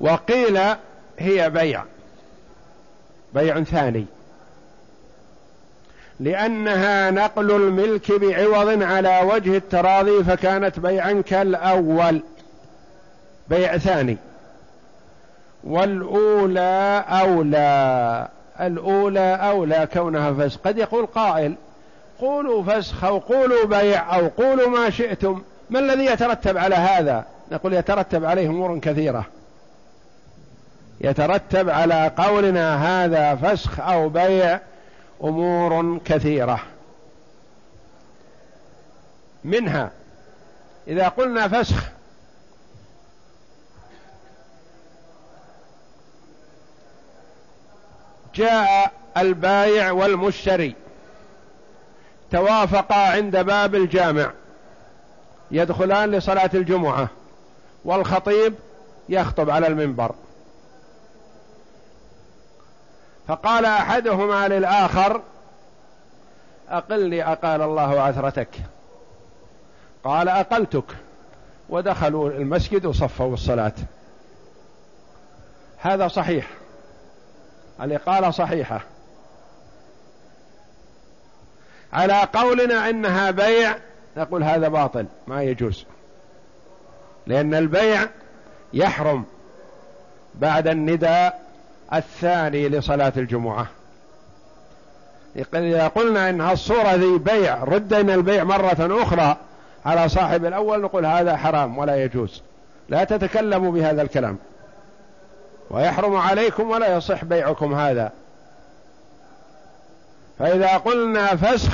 وقيل هي بيع بيع ثاني لأنها نقل الملك بعوض على وجه التراضي فكانت بيعا كالأول بيع ثاني. والأولى أولى الأولى أولى كونها فسخ. قد يقول قائل قولوا فسخ أو قولوا بيع أو قولوا ما شئتم ما الذي يترتب على هذا؟ نقول يترتب عليه أمور كثيرة. يترتب على قولنا هذا فسخ أو بيع أمور كثيرة. منها إذا قلنا فسخ جاء البايع والمشتري توافقا عند باب الجامع يدخلان لصلاة الجمعة والخطيب يخطب على المنبر. فقال أحدهما للآخر أقلني أقال الله عثرتك. قال أقلتك. ودخلوا المسجد وصفوا الصلاة. هذا صحيح. الإقالة صحيحة. على قولنا إنها بيع نقول هذا باطل ما يجوز. لأن البيع يحرم بعد النداء الثاني لصلاة الجمعة. إذا قلنا إن الصورة ذي بيع ردنا البيع مرة أخرى على صاحب الأول نقول هذا حرام ولا يجوز. لا تتكلموا بهذا الكلام. ويحرم عليكم ولا يصح بيعكم هذا. فإذا قلنا فسخ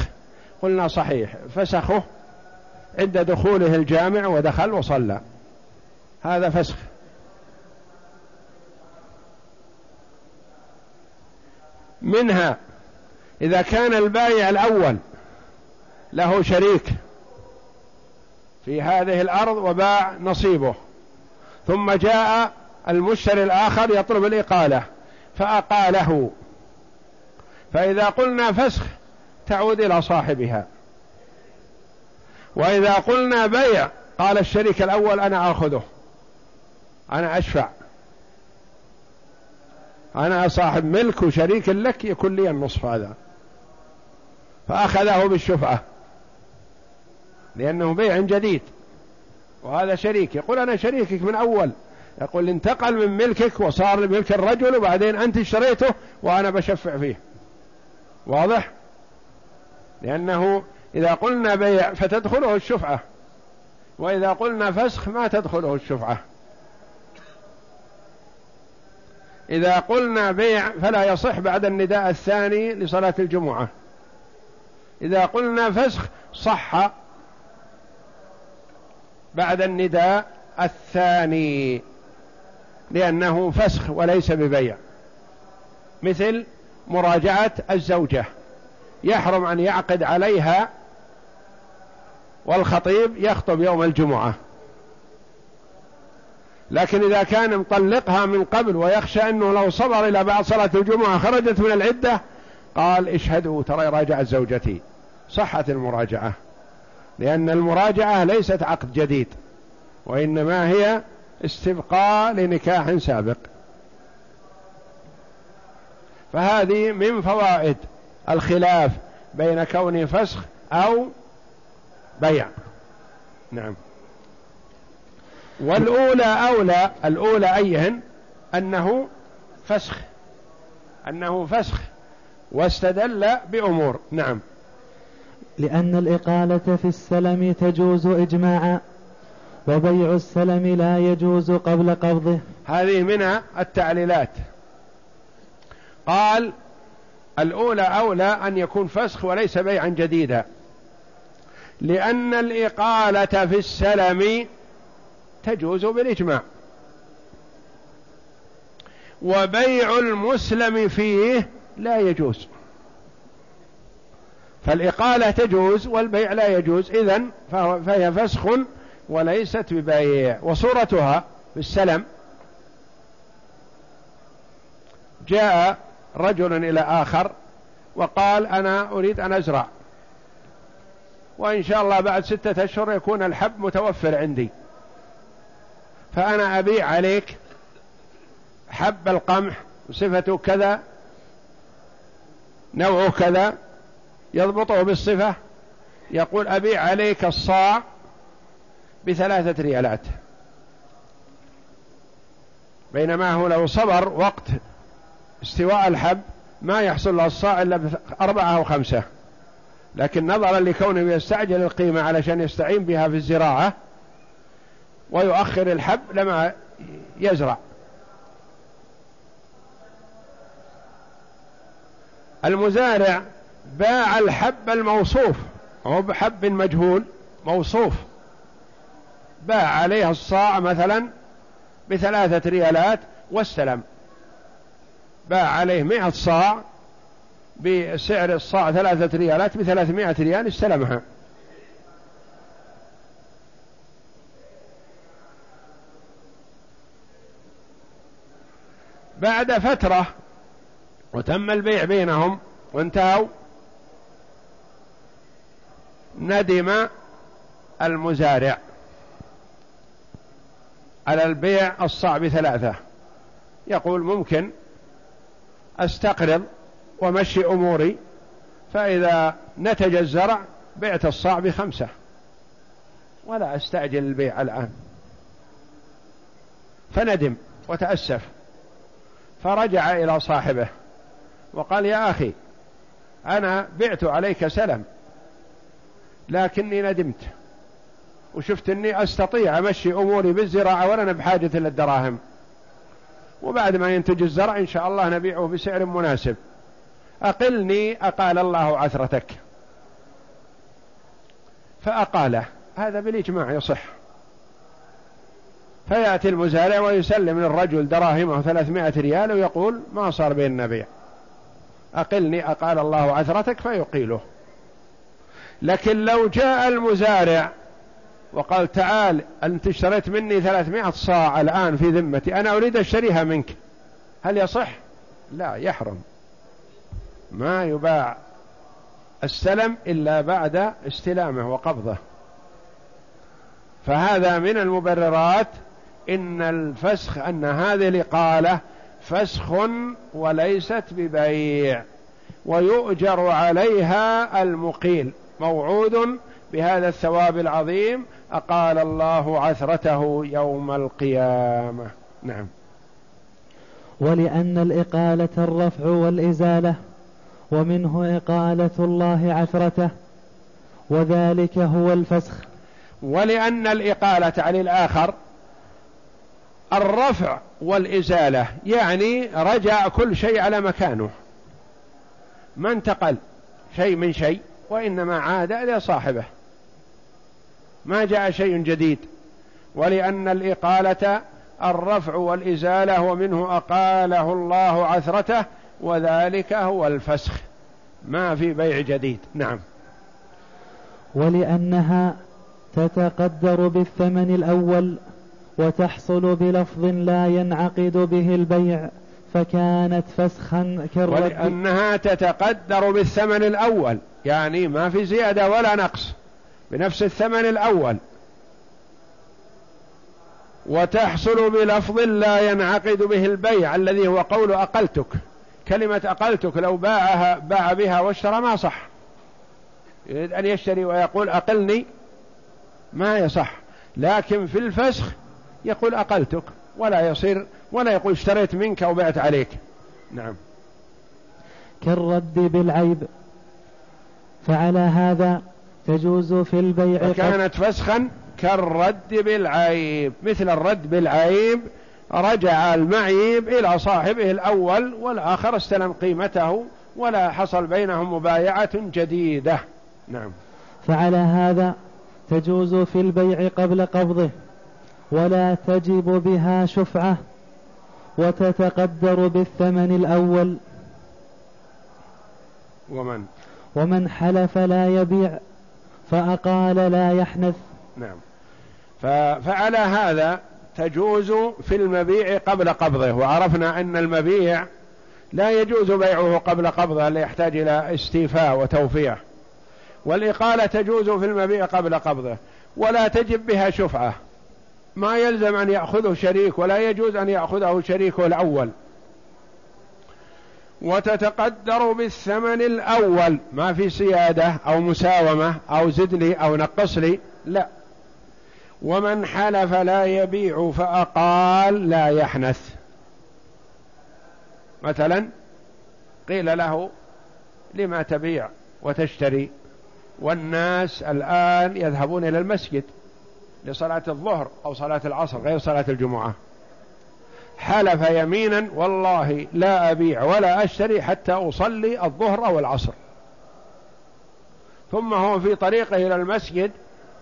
قلنا صحيح. فسخه عند دخوله الجامع ودخل وصلى. هذا فسخ. منها إذا كان البائع الأول له شريك في هذه الأرض وباع نصيبه ثم جاء المشتري الآخر يطلب الإقالة فأقاله. فإذا قلنا فسخ تعود إلى صاحبها. وإذا قلنا بيع قال الشريك الأول أنا آخذه أنا أشفع. أنا صاحب ملك وشريك لك يكون لي النصف هذا. فأخذه بالشفعة. لأنه بيع جديد. وهذا شريك. يقول أنا شريكك من أول. يقول انتقل من ملكك وصار ملك الرجل وبعدين أنت اشتريته وأنا بشفع فيه. واضح؟ لأنه إذا قلنا بيع فتدخله الشفعة. وإذا قلنا فسخ ما تدخله الشفعة. إذا قلنا بيع فلا يصح بعد النداء الثاني لصلاة الجمعة. إذا قلنا فسخ صح بعد النداء الثاني لأنه فسخ وليس ببيع. مثل مراجعة الزوجة. يحرم أن يعقد عليها والخطيب يخطب يوم الجمعة. لكن إذا كان مطلقها من قبل ويخشى أنه لو صبر إلى بعد صلاة الجمعة خرجت من العدة قال اشهدوا ترى راجعت زوجتي. صحت المراجعة. لأن المراجعة ليست عقد جديد وإنما هي استبقاء لنكاح سابق. فهذه من فوائد الخلاف بين كون فسخ أو بيع. نعم. والأولى أولى الأولى أيهن؟ أنه فسخ. أنه فسخ. واستدل بأمور. نعم. لأن الإقالة في السلم تجوز إجماعا وبيع السلم لا يجوز قبل قبضه. هذه من التعليلات. قال الأولى أولى أن يكون فسخ وليس بيعا جديدا. لأن الإقالة في السلم تجوز بالإجماع. وبيع المسلم فيه لا يجوز. فالإقالة تجوز والبيع لا يجوز. إذن فهي فسخ وليست ببيع. وصورتها في السلم جاء رجل إلى آخر وقال أنا أريد أن أزرع. وإن شاء الله بعد ستة أشهر يكون الحب متوفر عندي. فأنا أبيع عليك حب القمح صفته كذا نوعه كذا يضبطه بالصفة يقول أبيع عليك الصاع بثلاثة ريالات. بينما هو لو صبر وقت استواء الحب ما يحصل له الصاع إلا بأربعة أو خمسة. لكن نظرا لكونه يستعجل القيمة علشان يستعين بها في الزراعة ويؤخر الحب لما يزرع. المزارع باع الحب الموصوف هو بحب مجهول موصوف. باع عليه الصاع مثلا بثلاثة ريالات واستلم باع عليه مئة صاع بسعر الصاع ثلاثة ريالات بثلاثمائة ريال استلمها. بعد فترة وتم البيع بينهم وانتهوا ندم المزارع على البيع الصعب ثلاثة. يقول ممكن أستقرض ومشي أموري فإذا نتج الزرع بعت الصاع بخمسة ولا أستعجل البيع الآن. فندم وتأسف. فرجع إلى صاحبه وقال يا أخي أنا بعت عليك سلم لكني ندمت وشفت أني أستطيع أمشي أموري بالزراعة ولا بحاجة إلى الدراهم وبعد ما ينتج الزرع إن شاء الله نبيعه بسعر مناسب. أقلني أقال الله عثرتك. فأقاله. هذا بالإجماع يصح. فيأتي المزارع ويسلم للرجل دراهمه ثلاثمائة ريال ويقول ما صار بيننا بيع أقلني أقال الله عثرتك فيقيله. لكن لو جاء المزارع وقال تعال أنت اشتريت مني ثلاثمائة صاع الآن في ذمتي أنا أريد أشتريها منك. هل يصح؟ لا يحرم. ما يباع السلم إلا بعد استلامه وقبضه. فهذا من المبررات إن الفسخ أن هذه الإقالة فسخ وليست ببيع ويؤجر عليها المقيل. موعود بهذا الثواب العظيم أقال الله عثرته يوم القيامة. نعم. ولأن الإقالة الرفع والإزالة ومنه إقالة الله عثرته وذلك هو الفسخ. ولأن الإقالة عن الآخر الرفع والإزالة يعني رجع كل شيء على مكانه. ما انتقل شيء من شيء وإنما عاد إلى صاحبه. ما جاء شيء جديد ولأن الإقالة الرفع والإزالة ومنه أقاله الله عثرته وذلك هو الفسخ. ما في بيع جديد. نعم. ولأنها تتقدر بالثمن الأول وتحصل بلفظ لا ينعقد به البيع فكانت فسخا كالرد. ولأنها تتقدر بالثمن الأول يعني ما في زيادة ولا نقص بنفس الثمن الأول. وتحصل بلفظ لا ينعقد به البيع الذي هو قول أقلتك كلمة أقلتك لو باعها باع بها واشترى ما صح. يريد أن يشتري ويقول أقلني ما يصح لكن في الفسخ يقول أقلتك ولا يصير ولا يقول اشتريت منك أو بعت عليك. نعم. كالرد بالعيب فعلى هذا تجوز في البيع كانت فسخا كالرد بالعيب. مثل الرد بالعيب رجع المعيب إلى صاحبه الأول والآخر استلم قيمته ولا حصل بينهم مبايعة جديدة. نعم. فعلى هذا تجوز في البيع قبل قبضه. ولا تجب بها شفعة وتتقدر بالثمن الأول. ومن؟ ومن حلف لا يبيع فأقال لا يحنث. نعم. فعلى هذا تجوز في المبيع قبل قبضه وعرفنا أن المبيع لا يجوز بيعه قبل قبضه ليحتاج إلى استيفاء وتوفيع والإقالة تجوز في المبيع قبل قبضه ولا تجب بها شفعة. ما يلزم أن يأخذه شريك ولا يجوز أن يأخذه شريكه الأول. وتتقدر بالثمن الأول. ما في سيادة أو مساومة أو زدني أو نقص لي. لا. ومن حلف لا يبيع فأقال لا يحنث. مثلا قيل له لما تبيع وتشتري. والناس الآن يذهبون إلى المسجد. لصلاة الظهر أو صلاة العصر غير صلاة الجمعة. حلف يمينا والله لا أبيع ولا أشتري حتى أصلي الظهر أو العصر ثم هو في طريقه إلى المسجد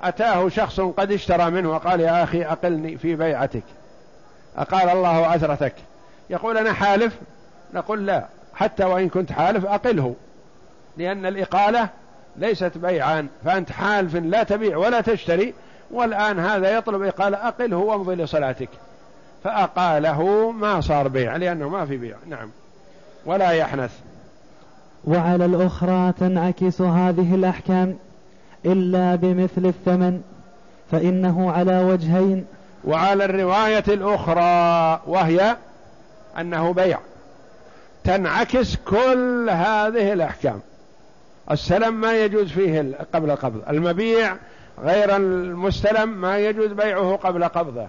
أتاه شخص قد اشترى منه وقال يا أخي أقلني في بيعتك. أقال الله أثرتك يقول أنا حالف؟ نقول لا حتى وإن كنت حالف أقله. لأن الإقالة ليست بيعان فأنت حالف لا تبيع ولا تشتري والآن هذا يطلب إقالة أقله وامضي لصلاتك. فأقاله ما صار بيع لأنه ما في بيع. نعم. ولا يحنث. وعلى الأخرى تنعكس هذه الأحكام إلا بمثل الثمن فإنه على وجهين. وعلى الرواية الأخرى وهي أنه بيع. تنعكس كل هذه الأحكام. السلم ما يجوز فيه قبل القبض. المبيع غير المستلم ما يجوز بيعه قبل قبضه.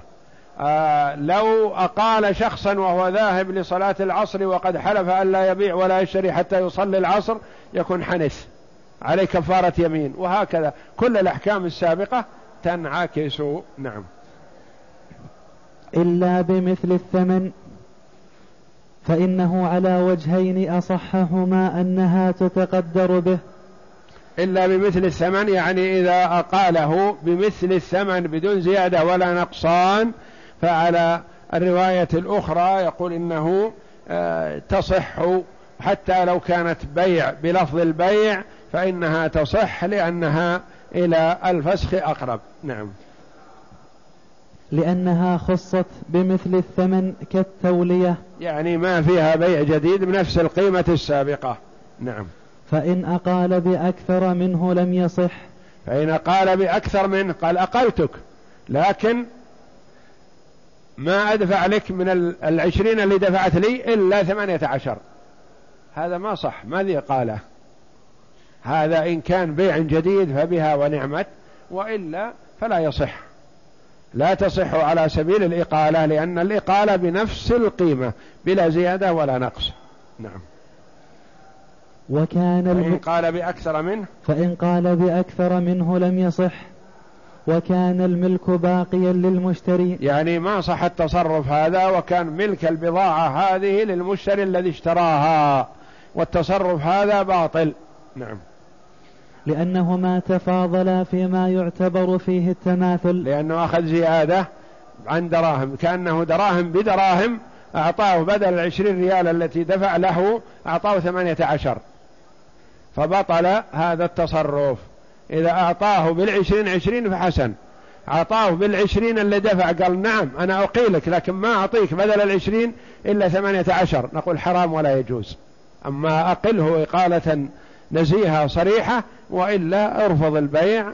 آه لو أقال شخصا وهو ذاهب لصلاة العصر وقد حلف أن لا يبيع ولا يشتري حتى يصلي العصر يكون حنث عليه كفارة يمين. وهكذا كل الأحكام السابقة تنعكس. نعم. إلا بمثل الثمن فإنه على وجهين أصحهما أنها تتقدر به. إلا بمثل الثمن يعني إذا أقاله بمثل الثمن بدون زيادة ولا نقصان. فعلى الرواية الأخرى يقول إنه آه، تصح حتى لو كانت بيع بلفظ البيع فإنها تصح لأنها إلى الفسخ أقرب. نعم. لأنها خصت بمثل الثمن كالتولية. يعني ما فيها بيع جديد بنفس القيمة السابقة. نعم. فإن أقال بأكثر منه لم يصح. فإن قال بأكثر منه قال أقلتك لكن ما أدفع لك من العشرين اللي دفعت لي إلا ثمانية عشر. هذا ما صح ما ذي قاله. هذا إن كان بيع جديد فبها ونعمت وإلا فلا يصح. لا تصح على سبيل الإقالة لأن الإقالة بنفس القيمة بلا زيادة ولا نقص. نعم. وكان فإن قال بأكثر منه؟ فإن قال بأكثر منه لم يصح. وكان الملك باقيا للمشتري يعني ما صح التصرف هذا وكان ملك البضاعة هذه للمشتري الذي اشتراها. والتصرف هذا باطل. نعم. لأنهما تفاضلا فيما يعتبر فيه التماثل. لأنه أخذ زيادة عن دراهم. كأنه دراهم بدراهم أعطاه بدل العشرين ريال التي دفع له أعطاه ثمانية عشر. فبطل هذا التصرف. إذا أعطاه بالعشرين عشرين فحسن. أعطاه بالعشرين اللي دفع قال نعم أنا أقيلك لكن ما أعطيك بدل العشرين إلا ثمانية عشر. نقول حرام ولا يجوز. أما أقله إقالة نزيهة صريحة وإلا ارفض البيع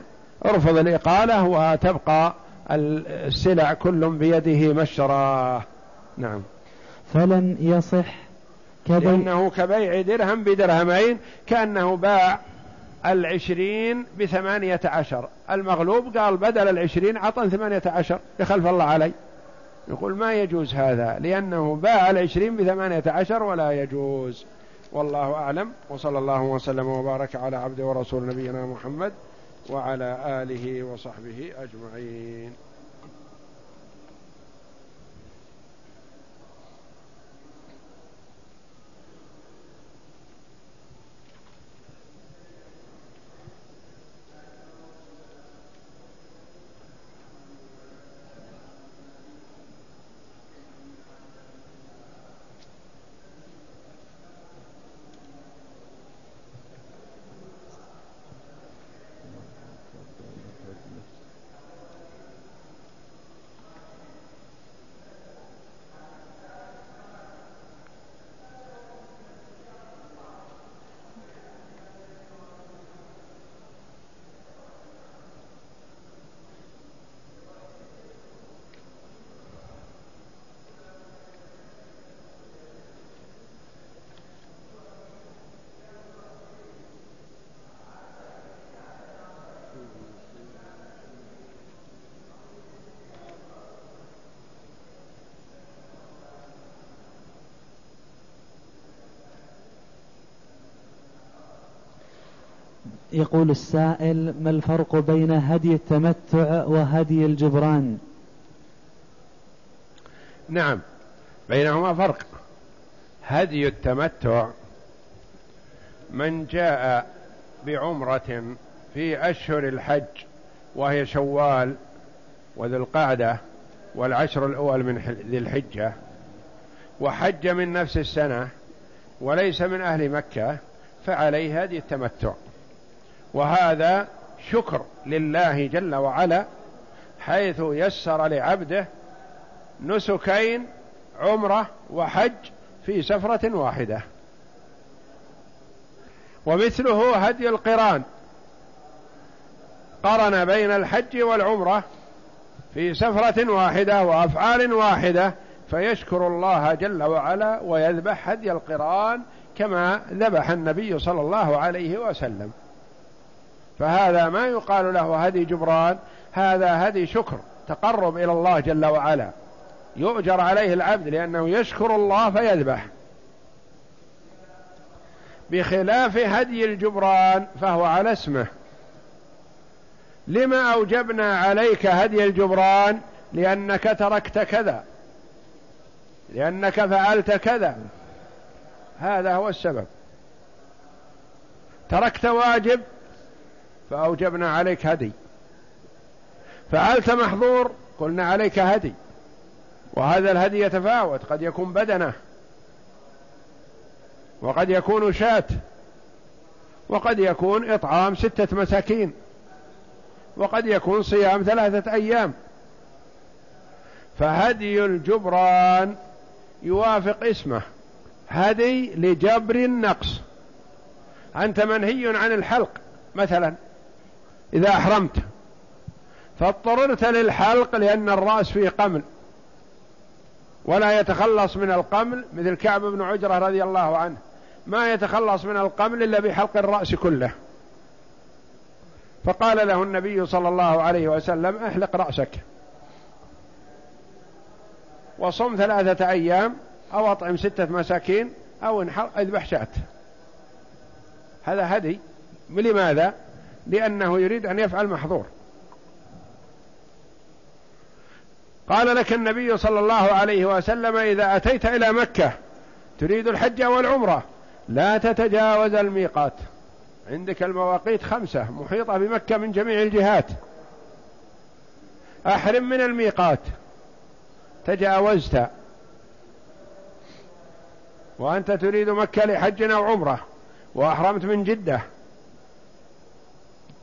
ارفض الإقالة وتبقى السلع كل بيده مشراه نعم. فلن يصح كبيع لأنه كبيع درهم بدرهمين كأنه باع العشرين بثمانية عشر. المغلوب قال بدل العشرين عطن ثمانية عشر يخلف الله علي. يقول ما يجوز هذا لأنه باع العشرين بثمانية عشر ولا يجوز. والله أعلم. وصلى الله وسلم وبارك على عبد ورسول نبينا محمد وعلى آله وصحبه أجمعين. يقول السائل ما الفرق بين هدي التمتع وهدي الجبران؟ نعم بينهما فرق. هدي التمتع من جاء بعمرة في أشهر الحج وهي شوال وذي القعدة والعشر الأول من ذي الحجة وحج من نفس السنة وليس من أهل مكة فعليه هدي التمتع. وهذا شكر لله جل وعلا حيث يسر لعبده نسكين عمرة وحج في سفرة واحدة. ومثله هدي القران. قرن بين الحج والعمرة في سفرة واحدة وأفعال واحدة فيشكر الله جل وعلا ويذبح هدي القران كما ذبح النبي صلى الله عليه وسلم. فهذا ما يقال له هدي جبران هذا هدي شكر تقرب إلى الله جل وعلا. يؤجر عليه العبد لأنه يشكر الله فيذبح. بخلاف هدي الجبران فهو على اسمه. لما أوجبنا عليك هدي الجبران؟ لأنك تركت كذا. لأنك فعلت كذا. هذا هو السبب. تركت واجب؟ فأوجبنا عليك هدي. فعلت محظور قلنا عليك هدي. وهذا الهدي يتفاوت قد يكون بدنه وقد يكون شاة وقد يكون إطعام ستة مساكين وقد يكون صيام ثلاثة أيام. فهدي الجبران يوافق اسمه. هدي لجبر النقص. أنت منهي عن الحلق مثلا. إذا أحرمت. فاضطررت للحلق لأن الرأس فيه قمل. ولا يتخلص من القمل مثل كعب بن عجرة رضي الله عنه. ما يتخلص من القمل إلا بحلق الرأس كله. فقال له النبي صلى الله عليه وسلم أحلق رأسك. وصم ثلاثة أيام أو أطعم ستة مساكين أو انحر اذبح شاة هذا هدي. لماذا؟ لأنه يريد أن يفعل محظور. قال لك النبي صلى الله عليه وسلم إذا أتيت إلى مكة تريد الحج والعمرة لا تتجاوز الميقات. عندك المواقيت خمسة محيطة بمكة من جميع الجهات. أحرم من الميقات. تجاوزت. وأنت تريد مكة لحج أو عمرة وأحرمت من جدة.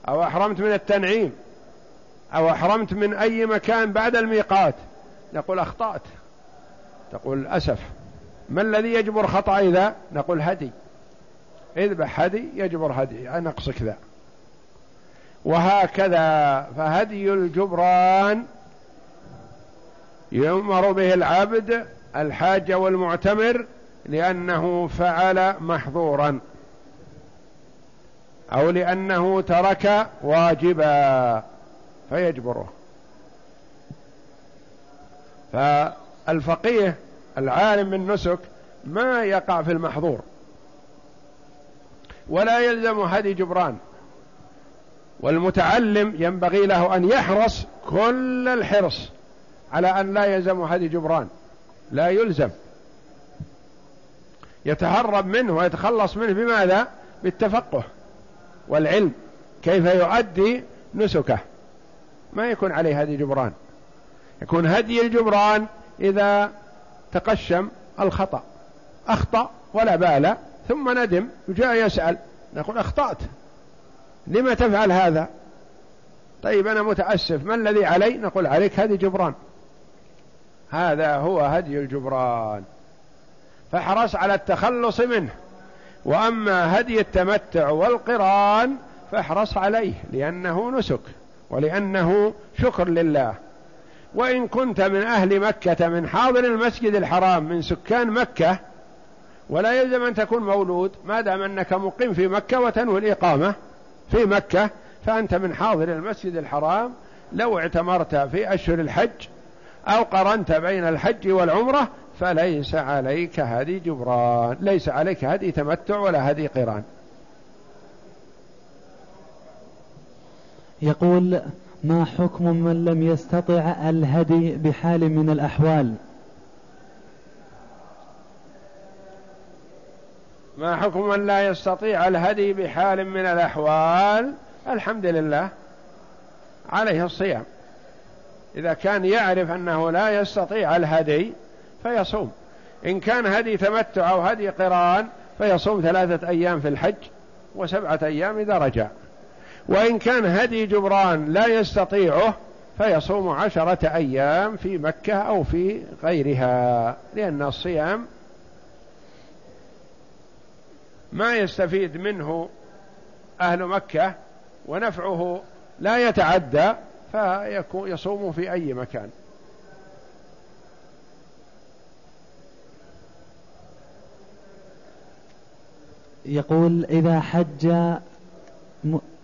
أو أحرمت من التنعيم أو أحرمت من أي مكان بعد الميقات. نقول أخطأت. تقول أسف. ما الذي يجبر خطأ إذا؟ نقول هدي. اذبح هدي يجبر هدي. نقصك ذا وهكذا. فهدي الجبران يؤمر به العبد الحاج والمعتمر لأنه فعل محظورا. أو لأنه ترك واجبا فيجبره. فالفقيه العالم بالنسك ما يقع في المحظور ولا يلزم هدي جبران والمتعلم ينبغي له أن يحرص كل الحرص على أن لا يلزم هدي جبران لا يلزم. يتهرب منه ويتخلص منه بماذا؟ بالتفقه. والعلم كيف يؤدي نسكه. ما يكون عليه هدي جبران يكون هدي الجبران إذا تقشم الخطأ. أخطأ ولا بال ثم ندم وجاء يسأل. نقول أخطأت. لما تفعل هذا؟ طيب أنا متأسف. ما الذي علي؟ نقول عليك هدي جبران هذا هو هدي الجبران. فاحرص على التخلص منه. وأما هدي التمتع والقران فاحرص عليه لأنه نسك ولأنه شكر لله. وإن كنت من أهل مكة من حاضر المسجد الحرام من سكان مكة ولا يلزم أن تكون مولود ما دام أنك مقيم في مكة وتنوي الإقامة في مكة فأنت من حاضر المسجد الحرام. لو اعتمرت في أشهر الحج أو قرنت بين الحج والعمرة فليس عليك هدي جبران ليس عليك هدي تمتع ولا هدي قران. يقول ما حكم من لم يستطع الهدي بحال من الأحوال؟ ما حكم من لا يستطيع الهدي بحال من الأحوال؟ الحمد لله عليه الصيام. إذا كان يعرف أنه لا يستطيع الهدي فيصوم. إن كان هدي تمتع أو هدي قران فيصوم ثلاثة أيام في الحج وسبعة أيام إذا رجع. وإن كان هدي جبران لا يستطيعه فيصوم عشرة أيام في مكة أو في غيرها لأن الصيام ما يستفيد منه أهل مكة ونفعه لا يتعدى فيصوم في أي مكان. يقول إذا حج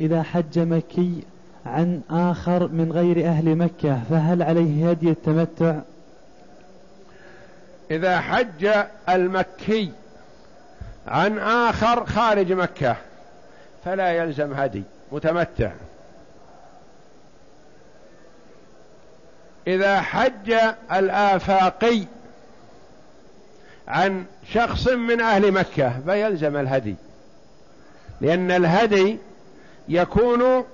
إذا حج مكي عن آخر من غير أهل مكة فهل عليه هدي التمتع؟ إذا حج المكي عن آخر خارج مكة فلا يلزم هدي متمتع. إذا حج الآفاقي عن شخص من أهل مكة فيلزم الهدي. لأن الهدي يكون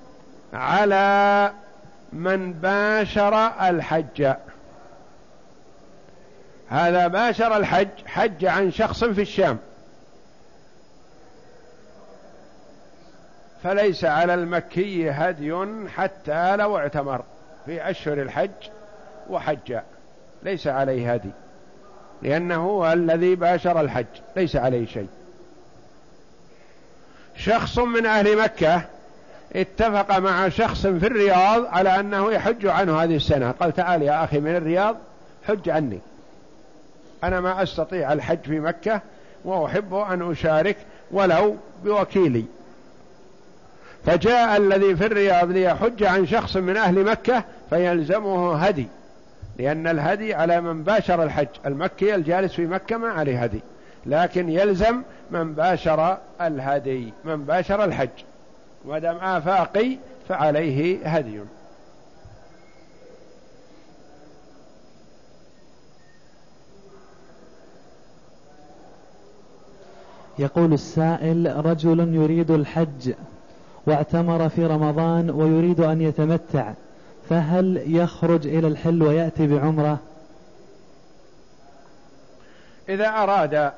على من باشر الحج. هذا باشر الحج حج عن شخص في الشام. فليس على المكي هدي حتى لو اعتمر في أشهر الحج وحج ليس عليه هدي. لأنه هو الذي باشر الحج ليس عليه شيء. شخص من أهل مكة اتفق مع شخص في الرياض على أنه يحج عنه هذه السنة قال تعال يا أخي من الرياض حج عني. أنا ما أستطيع الحج في مكة وأحب أن أشارك ولو بوكيلي. فجاء الذي في الرياض ليحج عن شخص من أهل مكة فيلزمه هدي. لأن الهدي على من باشر الحج. المكي الجالس في مكة ما عليه هدي لكن يلزم من باشر الهدي من باشر الحج. ودم آفاقي فعليه هدي. يقول السائل رجل يريد الحج واعتمر في رمضان ويريد أن يتمتع. فهل يخرج إلى الحل ويأتي بعمرة؟ إذا أراد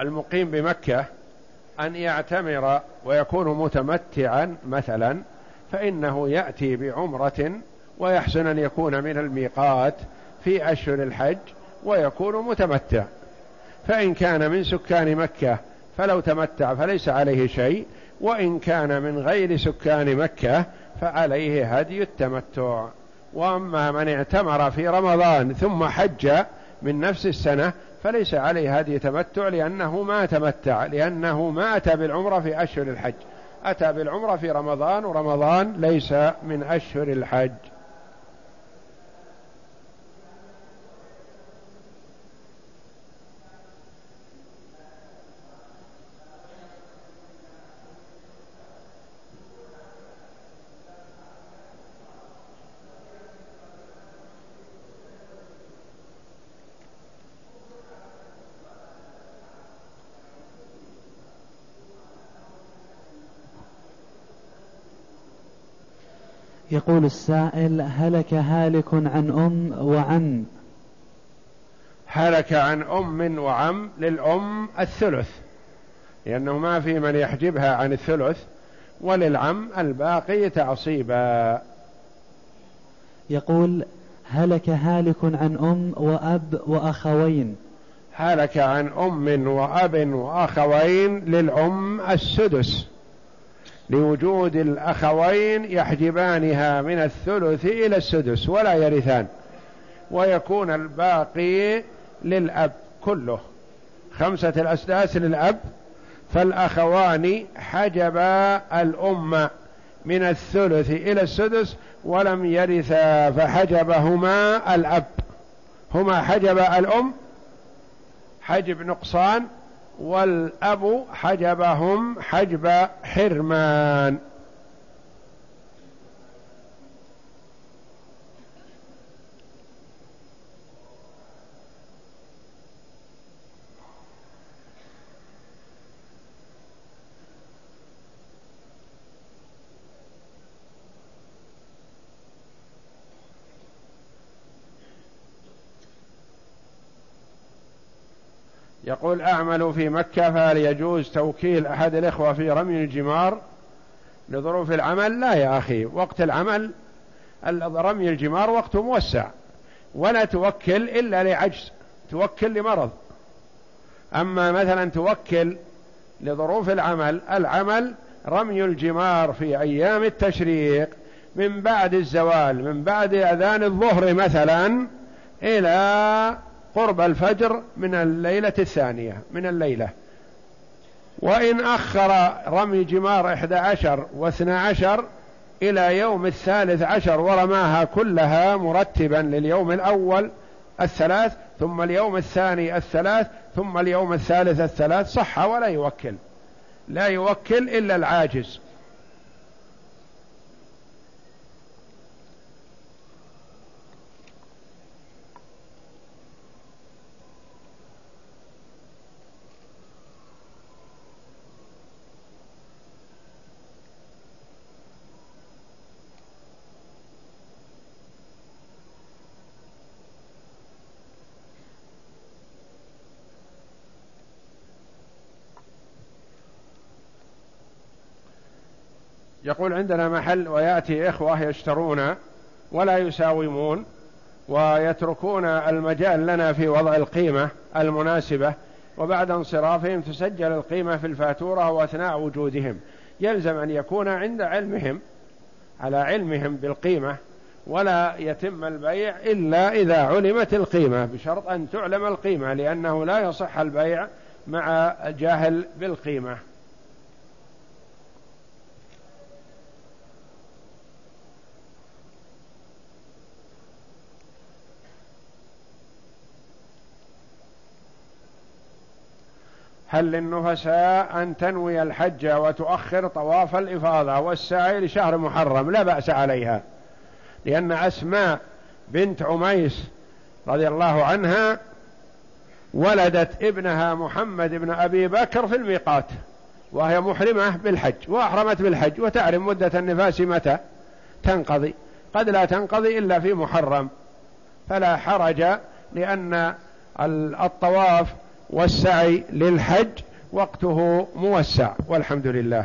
المقيم بمكة أن يعتمر ويكون متمتعا مثلا فإنه يأتي بعمرة ويحسن أن يكون من الميقات في أشهر الحج ويكون متمتع. فإن كان من سكان مكة فلو تمتع فليس عليه شيء وإن كان من غير سكان مكة فعليه هدي التمتع. وأما من اعتمر في رمضان ثم حج من نفس السنة فليس عليه هدي تمتع لأنه ما تمتع لأنه ما أتى بالعمرة في أشهر الحج. أتى بالعمرة في رمضان ورمضان ليس من أشهر الحج. يقول السائل هلك هالك عن أم وعم. هلك عن أم وعم للأم الثلث لأنه ما في من يحجبها عن الثلث وللعم الباقي تعصيبا. يقول هلك هالك عن أم وأب وأخوين. هلك عن أم وأب وأخوين للأم السدس. لوجود الأخوين يحجبانها من الثلث إلى السدس ولا يرثان ويكون الباقي للأب كله. خمسة الأسداس للأب فالأخوان حجبا الأم من الثلث إلى السدس ولم يرثا فحجبهما الأب. هما حجب الأم حجب نقصان والأب حجبهم حجب حرمان. يقول أعمل في مكة فهل يجوز توكيل أحد الإخوة في رمي الجمار لظروف العمل؟ لا يا أخي وقت العمل رمي الجمار وقت موسع ولا توكل إلا لعجز توكل لمرض. أما مثلا توكل لظروف العمل العمل رمي الجمار في أيام التشريق من بعد الزوال من بعد أذان الظهر مثلا إلى قرب الفجر من الليلة الثانية من الليلة. وإن أخر رمي جمار إحدى عشر واثنى عشر إلى يوم الثالث عشر ورماها كلها مرتبا لليوم الأول الثلاث ثم اليوم الثاني الثلاث ثم اليوم الثالث الثلاث صح ولا يوكل؟ لا يوكل إلا العاجز. يقول عندنا محل ويأتي إخوة يشترون ولا يساومون ويتركون المجال لنا في وضع القيمة المناسبة وبعد انصرافهم تسجل القيمة في الفاتورة وأثناء وجودهم. يلزم أن يكون عند علمهم على علمهم بالقيمة ولا يتم البيع إلا إذا علمت القيمة بشرط أن تعلم القيمة لأنه لا يصح البيع مع جاهل بالقيمة. هل للنفساء أن تنوي الحج وتؤخر طواف الإفاضة والسعي لشهر محرم؟ لا بأس عليها. لأن أسماء بنت عميس رضي الله عنها ولدت ابنها محمد بن أبي بكر في الميقات وهي محرمة بالحج وأحرمت بالحج وتعلم مدة النفاس متى تنقضي. قد لا تنقضي إلا في محرم. فلا حرج لأن الطواف والسعي للحج وقته موسع والحمد لله.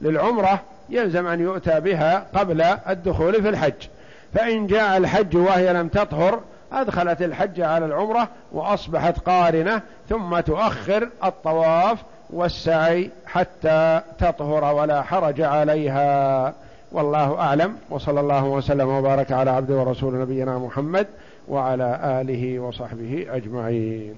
للعمرة يلزم أن يؤتى بها قبل الدخول في الحج. فإن جاء الحج وهي لم تطهر أدخلت الحج على العمرة وأصبحت قارنة ثم تؤخر الطواف والسعي حتى تطهر ولا حرج عليها. والله أعلم وصلى الله وسلم وبارك على عبد ورسول نبينا محمد وعلى آله وصحبه أجمعين.